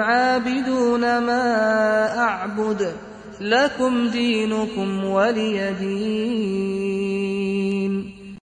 عابدون ما أعبد لكم دينكم ولي دين.